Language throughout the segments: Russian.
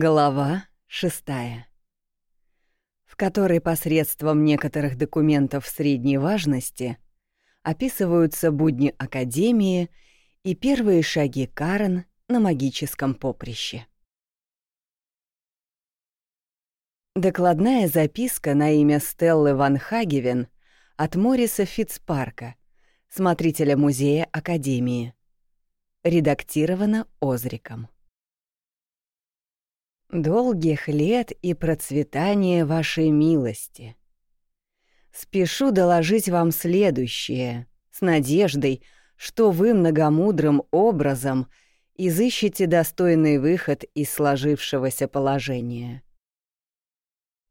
Глава шестая, в которой посредством некоторых документов средней важности описываются будни Академии и первые шаги Карен на магическом поприще. Докладная записка на имя Стеллы Ван Хагевен от Мориса Фицпарка, смотрителя музея Академии. Редактировано Озриком. Долгих лет и процветания вашей милости. Спешу доложить вам следующее, с надеждой, что вы многомудрым образом изыщете достойный выход из сложившегося положения.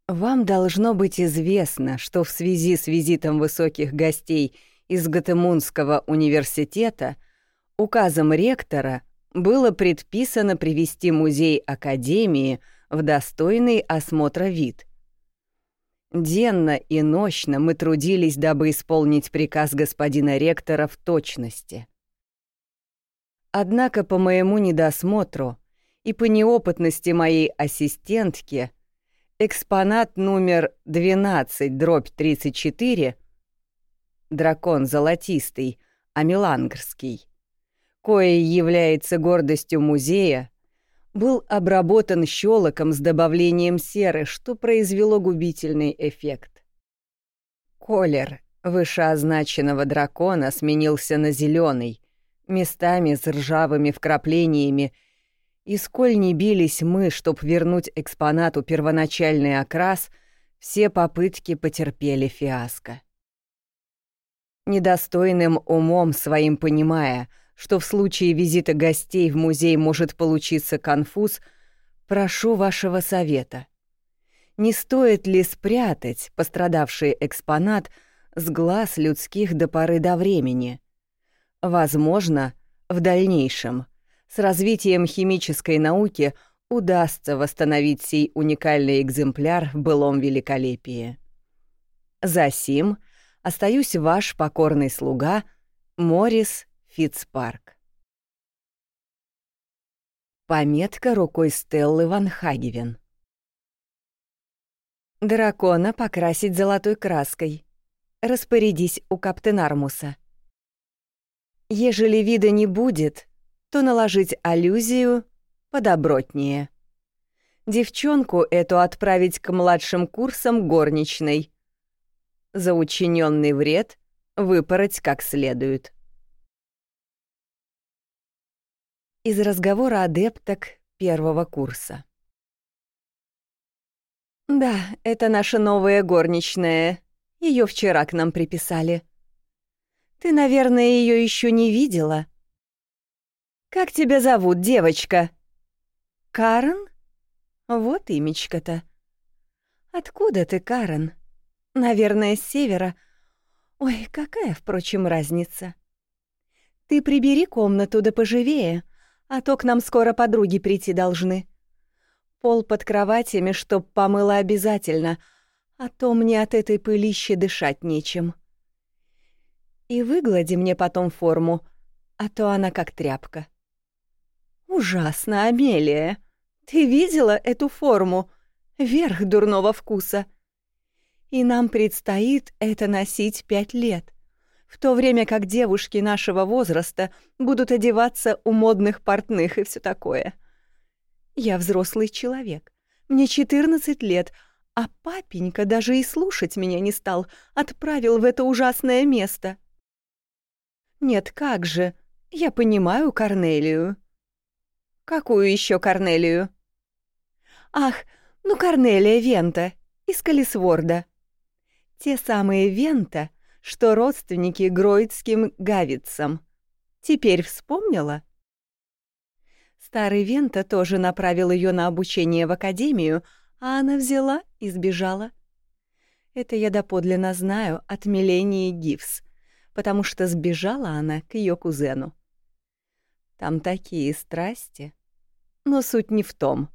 Вам должно быть известно, что в связи с визитом высоких гостей из Гатемунского университета указом ректора было предписано привести музей Академии в достойный осмотра вид. Денно и нощно мы трудились, дабы исполнить приказ господина ректора в точности. Однако по моему недосмотру и по неопытности моей ассистентки экспонат номер 12 дробь 34 дракон золотистый, амилангрский кое является гордостью музея, был обработан щелоком с добавлением серы, что произвело губительный эффект. Колер вышеозначенного дракона сменился на зеленый, местами с ржавыми вкраплениями, и сколь не бились мы, чтоб вернуть экспонату первоначальный окрас, все попытки потерпели фиаско. Недостойным умом своим понимая — что в случае визита гостей в музей может получиться конфуз, прошу вашего совета. Не стоит ли спрятать пострадавший экспонат с глаз людских до поры до времени? Возможно, в дальнейшем, с развитием химической науки удастся восстановить сей уникальный экземпляр в былом великолепии. Засим остаюсь ваш покорный слуга Морис Фитцпарк. Пометка рукой Стеллы Ван Хагевен. Дракона покрасить золотой краской. Распорядись у Каптенармуса. Ежели вида не будет, то наложить аллюзию подобротнее. Девчонку эту отправить к младшим курсам горничной. За учиненный вред выпороть как следует. Из разговора адепток первого курса. «Да, это наша новая горничная. Ее вчера к нам приписали. Ты, наверное, ее еще не видела. Как тебя зовут, девочка?» «Карен? Вот имечко-то. Откуда ты, Карен? Наверное, с севера. Ой, какая, впрочем, разница. Ты прибери комнату да поживее, а то к нам скоро подруги прийти должны. Пол под кроватями, чтоб помыла обязательно, а то мне от этой пылищи дышать нечем. И выглади мне потом форму, а то она как тряпка. Ужасно, Амелия. Ты видела эту форму? Верх дурного вкуса. И нам предстоит это носить пять лет в то время как девушки нашего возраста будут одеваться у модных портных и все такое. Я взрослый человек, мне 14 лет, а папенька даже и слушать меня не стал, отправил в это ужасное место. Нет, как же, я понимаю Корнелию. Какую еще Корнелию? Ах, ну Корнелия Вента из Калисворда. Те самые Вента — что родственники гроидским гавицам. Теперь вспомнила? Старый Вента тоже направил ее на обучение в академию, а она взяла и сбежала. Это я доподлинно знаю от Милении Гифс, потому что сбежала она к ее кузену. Там такие страсти. Но суть не в том.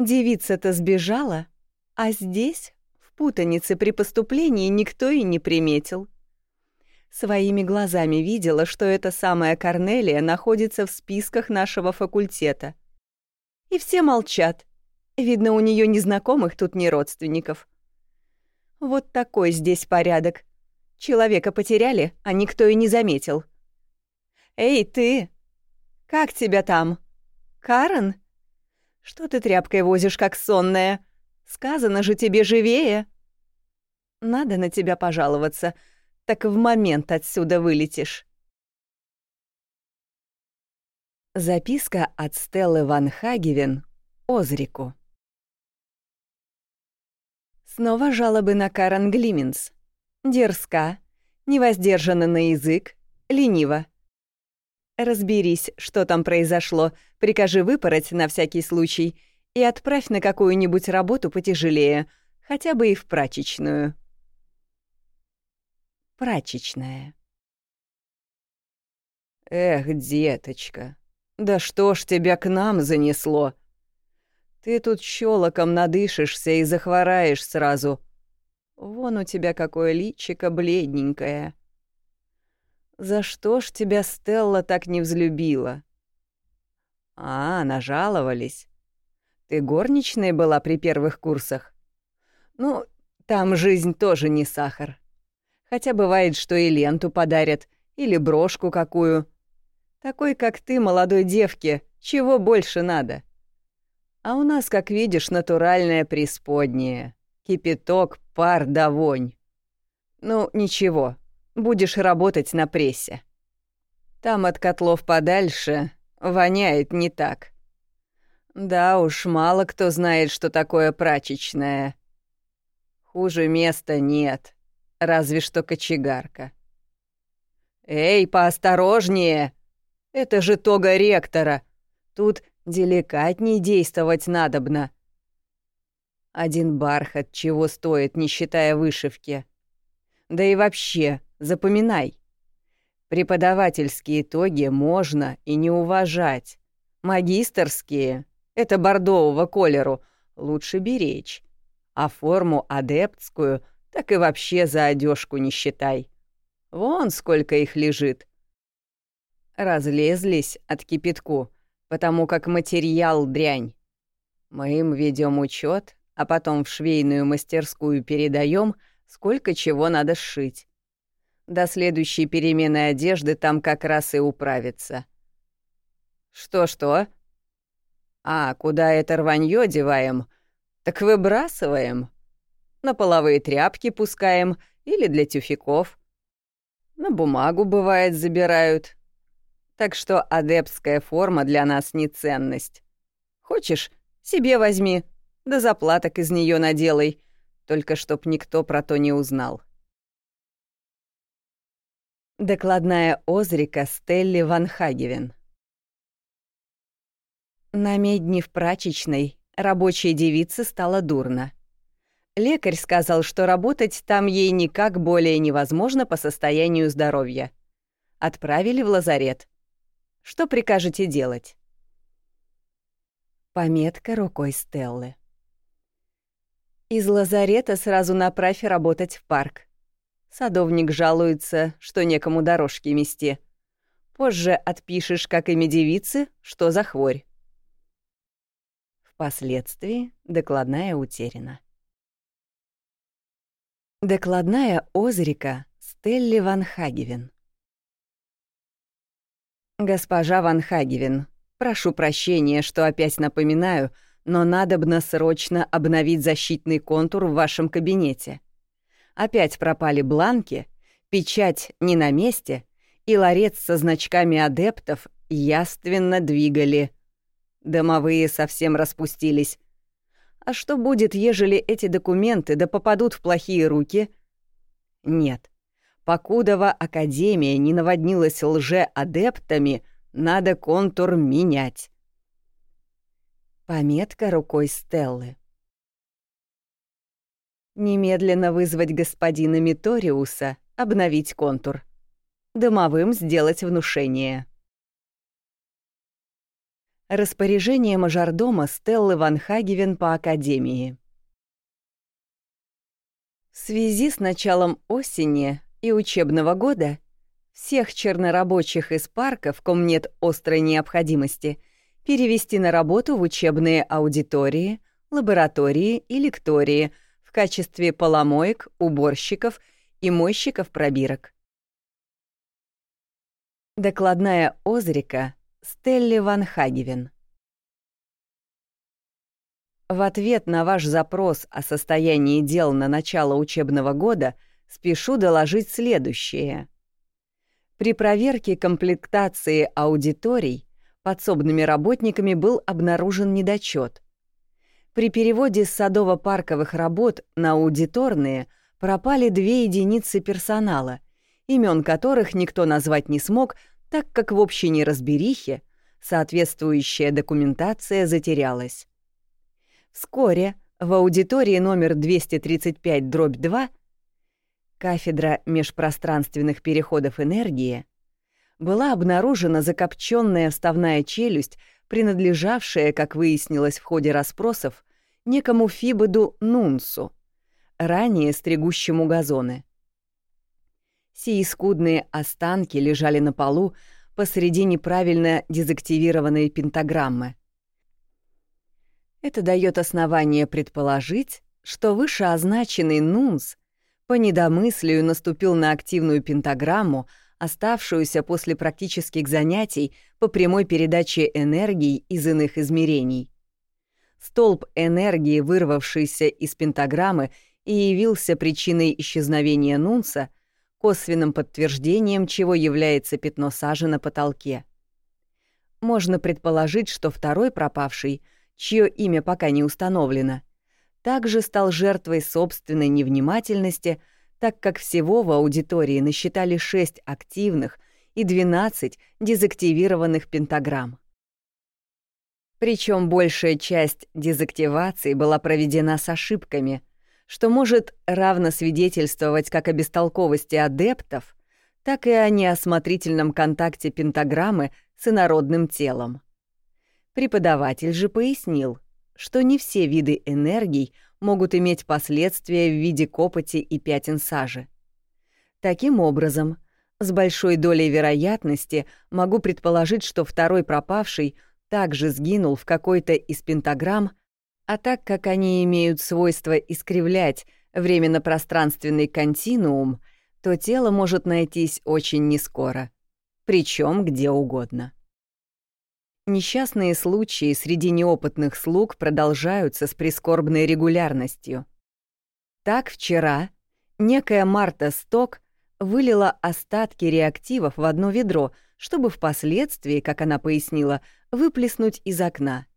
Девица-то сбежала, а здесь Путаницы при поступлении никто и не приметил. Своими глазами видела, что эта самая Корнелия находится в списках нашего факультета. И все молчат, Видно, у нее ни знакомых тут, ни родственников. Вот такой здесь порядок. Человека потеряли, а никто и не заметил. «Эй, ты! Как тебя там? Карен? Что ты тряпкой возишь, как сонная? Сказано же тебе живее!» «Надо на тебя пожаловаться, так в момент отсюда вылетишь». Записка от Стеллы Ван Хагевен Озрику. Снова жалобы на Карен Глименс. Дерзка, невоздержана на язык, ленива. Разберись, что там произошло, прикажи выпороть на всякий случай и отправь на какую-нибудь работу потяжелее, хотя бы и в прачечную. Прачечная. Эх, деточка, да что ж тебя к нам занесло? Ты тут щелоком надышишься и захвораешь сразу. Вон у тебя какое личико бледненькое. За что ж тебя Стелла так не взлюбила? А, нажаловались. Ты горничной была при первых курсах? Ну, там жизнь тоже не сахар. Хотя бывает, что и ленту подарят, или брошку какую. Такой, как ты, молодой девке, чего больше надо? А у нас, как видишь, натуральное преисподнее. Кипяток, пар да вонь. Ну, ничего, будешь работать на прессе. Там от котлов подальше воняет не так. Да уж, мало кто знает, что такое прачечная. Хуже места нет, разве что кочегарка. «Эй, поосторожнее! Это же тога ректора. Тут деликатней действовать надобно. Один бархат чего стоит, не считая вышивки. Да и вообще, запоминай. Преподавательские итоги можно и не уважать. Магистерские — это бордового колеру, лучше беречь. А форму адептскую так и вообще за одежку не считай. Вон сколько их лежит. Разлезлись от кипятку, потому как материал дрянь. Мы им ведем учет, а потом в швейную мастерскую передаем, сколько чего надо сшить. До следующей перемены одежды там как раз и управится. Что-что? А, куда это рванье деваем? Так выбрасываем. На половые тряпки пускаем или для тюфяков. На бумагу, бывает, забирают. Так что адепская форма для нас не ценность. Хочешь, себе возьми, да заплаток из нее наделай, только чтоб никто про то не узнал. Докладная Озрика Стелли Ван Хагевен На медне в прачечной рабочей девице стало дурно. Лекарь сказал, что работать там ей никак более невозможно по состоянию здоровья. Отправили в лазарет. Что прикажете делать? Пометка рукой Стеллы. Из лазарета сразу направь работать в парк. Садовник жалуется, что некому дорожки мести. Позже отпишешь, как имя девицы, что за хворь. Впоследствии докладная утеряна. Докладная Озрика Стелли Ван Хагевен. Госпожа Ван Хагевен, прошу прощения, что опять напоминаю — но надобно срочно обновить защитный контур в вашем кабинете. Опять пропали бланки, печать не на месте, и ларец со значками адептов яственно двигали. Домовые совсем распустились. А что будет, ежели эти документы да попадут в плохие руки? Нет. Покудова Академия не наводнилась лже-адептами, надо контур менять. Пометка рукой Стеллы. Немедленно вызвать господина Миториуса, обновить контур. Домовым сделать внушение. Распоряжение мажордома Стеллы Ван Хагевен по Академии. В связи с началом осени и учебного года всех чернорабочих из парков, ком нет острой необходимости — перевести на работу в учебные аудитории, лаборатории и лектории в качестве поломоек, уборщиков и мойщиков пробирок. Докладная Озрика Стелли Ван Хагевен. В ответ на ваш запрос о состоянии дел на начало учебного года спешу доложить следующее. При проверке комплектации аудиторий подсобными работниками был обнаружен недочет. При переводе с садово-парковых работ на аудиторные пропали две единицы персонала, имен которых никто назвать не смог, так как в общей неразберихе соответствующая документация затерялась. Вскоре в аудитории номер 235-2 кафедра межпространственных переходов энергии была обнаружена закопченная вставная челюсть, принадлежавшая, как выяснилось в ходе расспросов, некому Фибоду Нунсу, ранее стригущему газоны. Сии скудные останки лежали на полу посреди неправильно дезактивированной пентаграммы. Это дает основание предположить, что вышеозначенный Нунс по недомыслию наступил на активную пентаграмму, оставшуюся после практических занятий по прямой передаче энергии из иных измерений. Столб энергии, вырвавшийся из пентаграммы и явился причиной исчезновения Нунса, косвенным подтверждением чего является пятно сажи на потолке. Можно предположить, что второй пропавший, чье имя пока не установлено, также стал жертвой собственной невнимательности, так как всего в аудитории насчитали 6 активных и 12 дезактивированных пентаграмм. Причем большая часть дезактиваций была проведена с ошибками, что может равно свидетельствовать как о бестолковости адептов, так и о неосмотрительном контакте пентаграммы с инородным телом. Преподаватель же пояснил, что не все виды энергий могут иметь последствия в виде копоти и пятен сажи. Таким образом, с большой долей вероятности могу предположить, что второй пропавший также сгинул в какой-то из пентаграмм, а так как они имеют свойство искривлять временно-пространственный континуум, то тело может найтись очень нескоро, причем где угодно. Несчастные случаи среди неопытных слуг продолжаются с прискорбной регулярностью. Так вчера некая Марта Сток вылила остатки реактивов в одно ведро, чтобы впоследствии, как она пояснила, выплеснуть из окна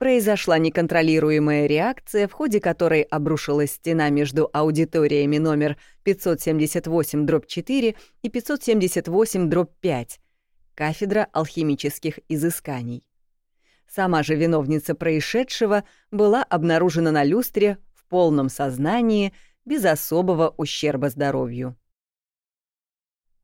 произошла неконтролируемая реакция, в ходе которой обрушилась стена между аудиториями номер 578-4 и 578-5, кафедра алхимических изысканий. Сама же виновница происшедшего была обнаружена на люстре в полном сознании, без особого ущерба здоровью.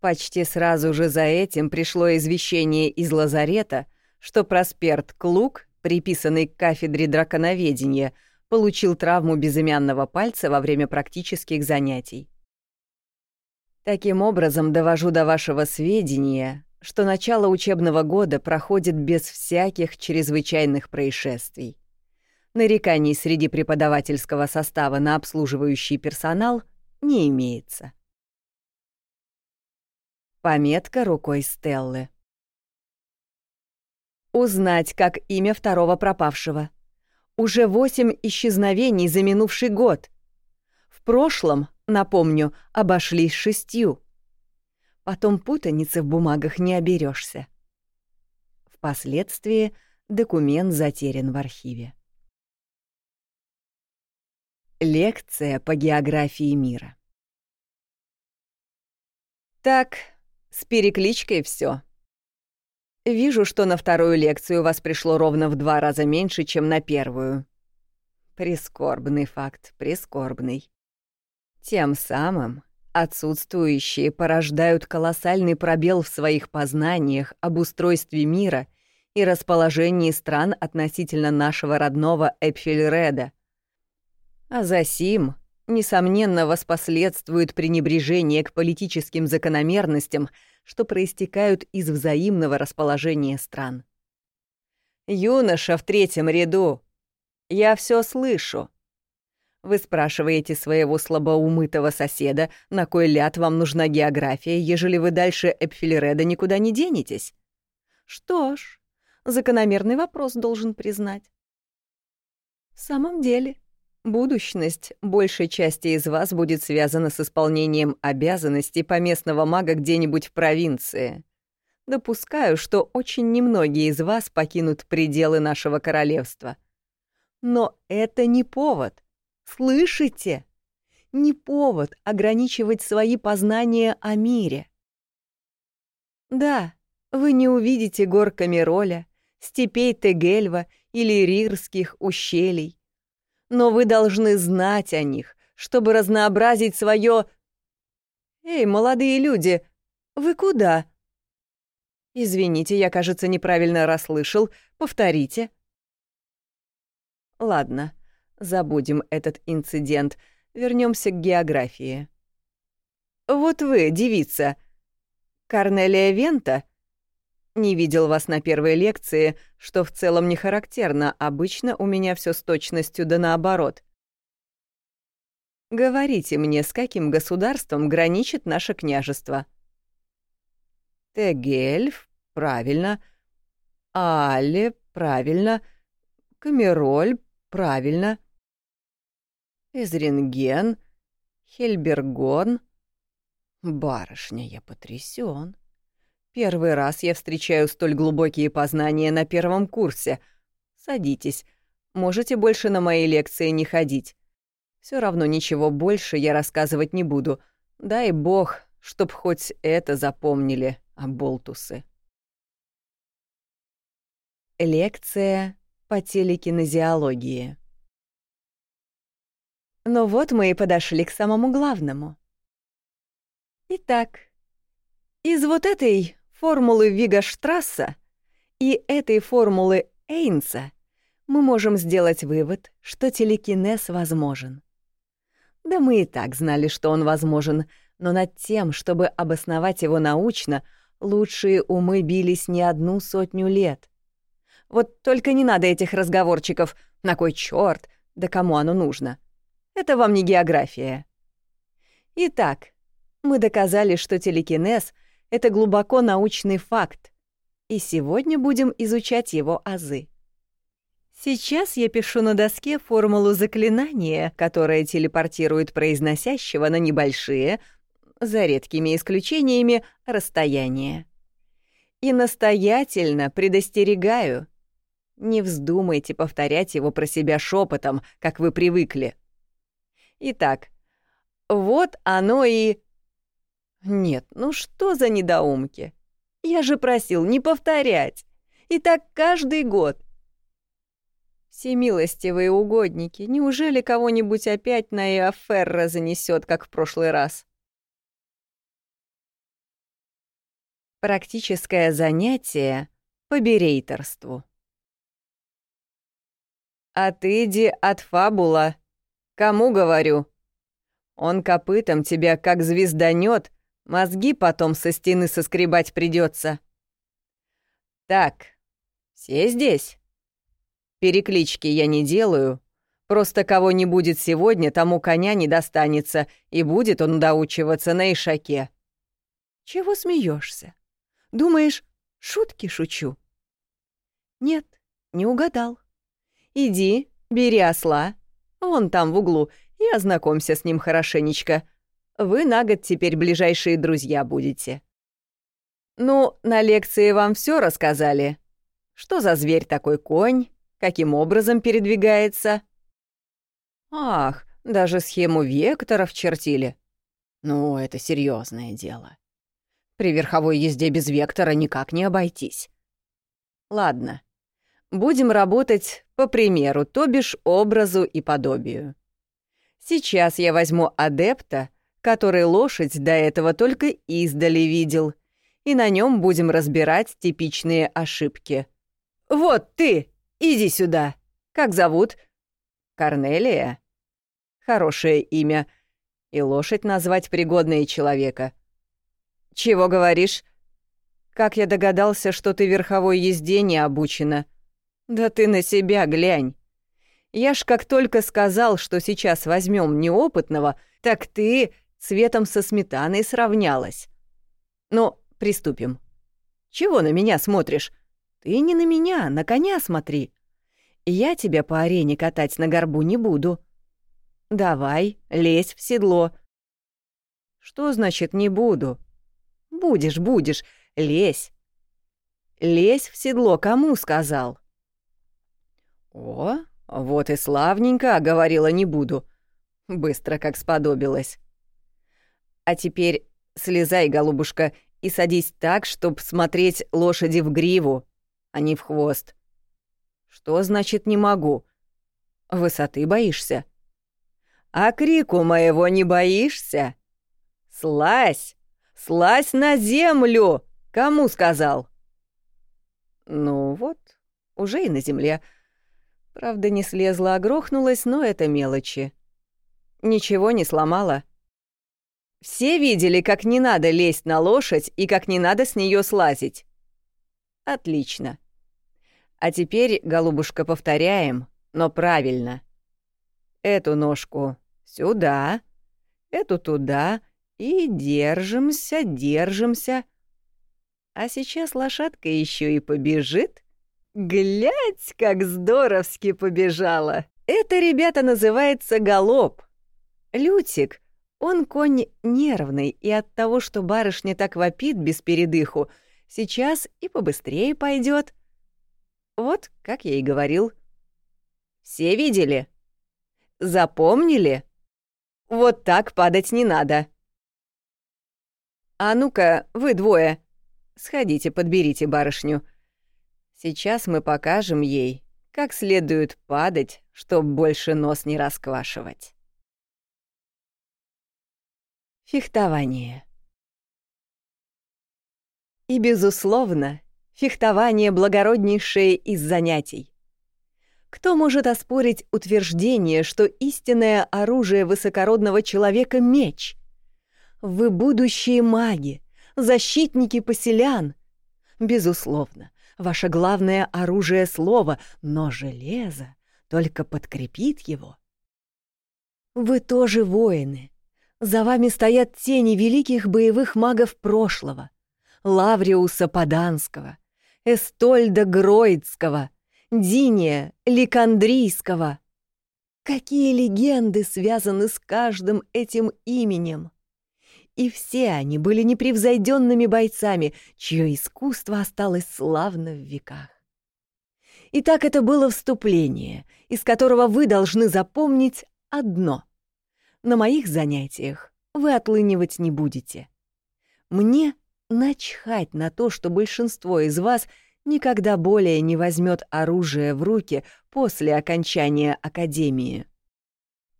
Почти сразу же за этим пришло извещение из лазарета, что Просперт Клук приписанный к кафедре драконоведения, получил травму безымянного пальца во время практических занятий. Таким образом, довожу до вашего сведения, что начало учебного года проходит без всяких чрезвычайных происшествий. Нареканий среди преподавательского состава на обслуживающий персонал не имеется. Пометка рукой Стеллы. Узнать, как имя второго пропавшего. Уже восемь исчезновений за минувший год. В прошлом, напомню, обошлись шестью. Потом путаницы в бумагах не оберешься. Впоследствии документ затерян в архиве. Лекция по географии мира. Так, с перекличкой все. Вижу, что на вторую лекцию у вас пришло ровно в два раза меньше, чем на первую. Прискорбный факт, прискорбный. Тем самым отсутствующие порождают колоссальный пробел в своих познаниях об устройстве мира и расположении стран относительно нашего родного Эпфельреда. А за сим, несомненно, воспоследствует пренебрежение к политическим закономерностям — что проистекают из взаимного расположения стран. «Юноша в третьем ряду!» Я все слышу. Вы спрашиваете своего слабоумытого соседа, на кой ляд вам нужна география, ежели вы дальше Эпфилереда никуда не денетесь? Что ж, закономерный вопрос должен признать. В самом деле, будущность большей части из вас будет связана с исполнением обязанностей поместного мага где-нибудь в провинции. Допускаю, что очень немногие из вас покинут пределы нашего королевства. Но это не повод. Слышите? Не повод ограничивать свои познания о мире. Да, вы не увидите гор Камероля, степей Тегельва или Рирских ущелий. Но вы должны знать о них, чтобы разнообразить свое... Эй, молодые люди, вы куда? Извините, я, кажется, неправильно расслышал. Повторите. Ладно, забудем этот инцидент. Вернемся к географии. Вот вы, девица. Корнелия Вента? Не видел вас на первой лекции, что в целом не характерно. Обычно у меня все с точностью да наоборот. Говорите мне, с каким государством граничит наше княжество? Тегельф, правильно. Але, правильно. Камероль, правильно. Изринген, Хельбергон. Барышня, я потрясен. Первый раз я встречаю столь глубокие познания на первом курсе. Садитесь. Можете больше на мои лекции не ходить. Все равно ничего больше я рассказывать не буду. Дай бог, чтоб хоть это запомнили, оболтусы. Лекция по телекинезиологии. Ну вот мы и подошли к самому главному. Итак, из вот этой формулы Вигаштрасса и этой формулы Эйнса мы можем сделать вывод, что телекинез возможен. Да мы и так знали, что он возможен, но над тем, чтобы обосновать его научно, лучшие умы бились не одну сотню лет — вот только не надо этих разговорчиков. На кой черт? Да кому оно нужно? Это вам не география. Итак, мы доказали, что телекинез — это глубоко научный факт, и сегодня будем изучать его азы. Сейчас я пишу на доске формулу заклинания, которая телепортирует произносящего на небольшие, за редкими исключениями, расстояния. И настоятельно предостерегаю — не вздумайте повторять его про себя шепотом, как вы привыкли. Итак, вот оно и... Нет, ну что за недоумки? Я же просил не повторять. И так каждый год. Всемилостивые угодники, неужели кого-нибудь опять на Иоферра занесет, как в прошлый раз? Практическое занятие по берейтерству. Отыди от фабула. Кому говорю? Он копытом тебя как звезданет, мозги потом со стены соскребать придется. Так, все здесь? Переклички я не делаю. Просто кого не будет сегодня, тому коня не достанется, и будет он доучиваться на ишаке. Чего смеешься? Думаешь, шутки шучу? Нет, не угадал. Иди, бери осла, вон там в углу, и ознакомься с ним хорошенечко. Вы на год теперь ближайшие друзья будете. Ну, на лекции вам все рассказали. Что за зверь такой конь? Каким образом передвигается? Ах, даже схему векторов чертили. Ну, это серьезное дело. При верховой езде без вектора никак не обойтись. Ладно, Будем работать по примеру, то бишь образу и подобию. Сейчас я возьму адепта, который лошадь до этого только издали видел, и на нем будем разбирать типичные ошибки. «Вот ты! Иди сюда! Как зовут?» «Корнелия?» «Хорошее имя. И лошадь назвать пригодное человека». «Чего говоришь?» «Как я догадался, что ты верховой езде не обучена?» «Да ты на себя глянь. Я ж как только сказал, что сейчас возьмем неопытного, так ты цветом со сметаной сравнялась. Но приступим. Чего на меня смотришь? Ты не на меня, на коня смотри. Я тебя по арене катать на горбу не буду. Давай, лезь в седло. Что значит «не буду»? Будешь, будешь, лезь. Лезь в седло, кому сказал? О, вот и славненько, говорила «не буду». Быстро как сподобилась. А теперь слезай, голубушка, и садись так, чтоб смотреть лошади в гриву, а не в хвост. Что значит «не могу»? Высоты боишься? А крику моего не боишься? Слазь! Слазь на землю! Кому сказал? Ну вот, уже и на земле. Правда, не слезла, а грохнулась, но это мелочи. Ничего не сломала. Все видели, как не надо лезть на лошадь и как не надо с нее слазить. Отлично. А теперь, голубушка, повторяем, но правильно. Эту ножку сюда, эту туда и держимся, держимся. А сейчас лошадка еще и побежит. Глядь, как здоровски побежала. Это, ребята, называется галоп. Лютик, он конь нервный, и от того, что барышня так вопит без передыху, сейчас и побыстрее пойдет. Вот, как я и говорил. Все видели? Запомнили? Вот так падать не надо. А ну-ка, вы двое, сходите, подберите барышню. Сейчас мы покажем ей, как следует падать, чтоб больше нос не расквашивать. Фехтование. И, безусловно, фехтование — благороднейшее из занятий. Кто может оспорить утверждение, что истинное оружие высокородного человека — меч? Вы будущие маги, защитники поселян. Безусловно, ваше главное оружие — слово, но железо только подкрепит его. Вы тоже воины. За вами стоят тени великих боевых магов прошлого — Лавриуса Поданского, Эстольда Гроидского, Диния Ликандрийского. Какие легенды связаны с каждым этим именем? И все они были непревзойденными бойцами, чье искусство осталось славно в веках. Итак, это было вступление, из которого вы должны запомнить одно. На моих занятиях вы отлынивать не будете. Мне — начхать на то, что большинство из вас никогда более не возьмет оружие в руки после окончания академии.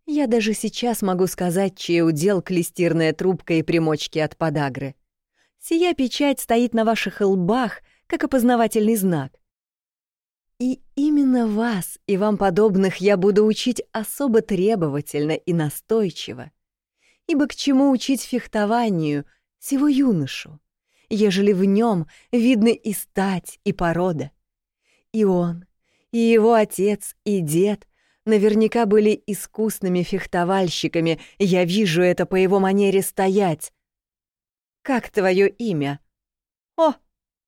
Я даже сейчас могу сказать, чей удел клестирная трубка и примочки от подагры. Сия печать стоит на ваших лбах, как опознавательный знак. И именно вас и вам подобных я буду учить особо требовательно и настойчиво. Ибо к чему учить фехтованию всего юношу? ежели в нем видны и стать, и порода. И он, и его отец, и дед наверняка были искусными фехтовальщиками, я вижу это по его манере стоять. Как твое имя? О,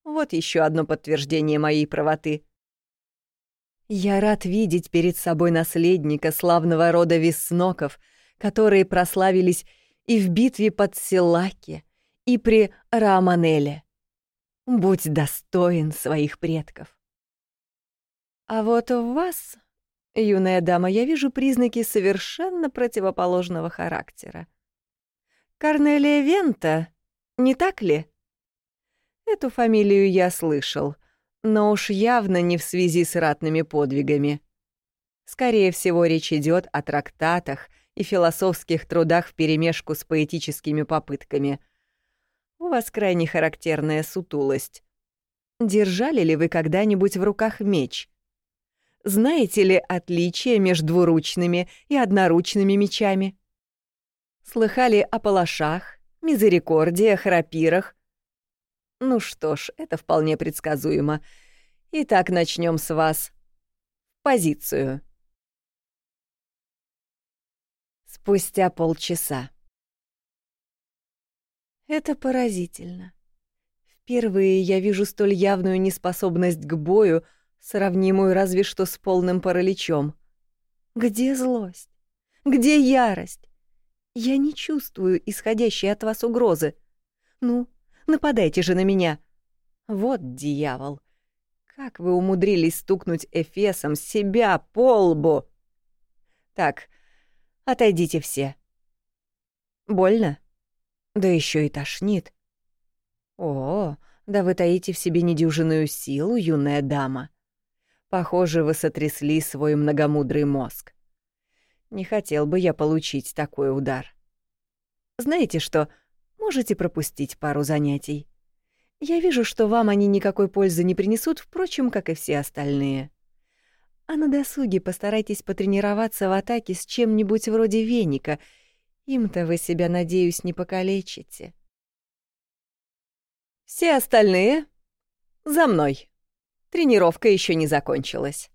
вот еще одно подтверждение моей правоты. Я рад видеть перед собой наследника славного рода Весноков, которые прославились и в битве под Силаки, и при Раманеле. Будь достоин своих предков. А вот в вас, юная дама, я вижу признаки совершенно противоположного характера. Корнелия Вента, не так ли? Эту фамилию я слышал, но уж явно не в связи с ратными подвигами. Скорее всего, речь идет о трактатах и философских трудах вперемешку с поэтическими попытками — у вас крайне характерная сутулость. Держали ли вы когда-нибудь в руках меч? Знаете ли отличие между двуручными и одноручными мечами? Слыхали о палашах, мизерикордиях, рапирах? Ну что ж, это вполне предсказуемо. Итак, начнем с вас. Позицию. Спустя полчаса. Это поразительно. Впервые я вижу столь явную неспособность к бою, сравнимую разве что с полным параличом. Где злость? Где ярость? Я не чувствую исходящей от вас угрозы. Ну, нападайте же на меня. Вот дьявол. Как вы умудрились стукнуть Эфесом себя по лбу? Так, отойдите все. Больно? Да еще и тошнит. О, да вы таите в себе недюжинную силу, юная дама. Похоже, вы сотрясли свой многомудрый мозг. Не хотел бы я получить такой удар. Знаете что, можете пропустить пару занятий. Я вижу, что вам они никакой пользы не принесут, впрочем, как и все остальные. А на досуге постарайтесь потренироваться в атаке с чем-нибудь вроде веника. Им-то вы себя, надеюсь, не покалечите. Все остальные — за мной. Тренировка еще не закончилась.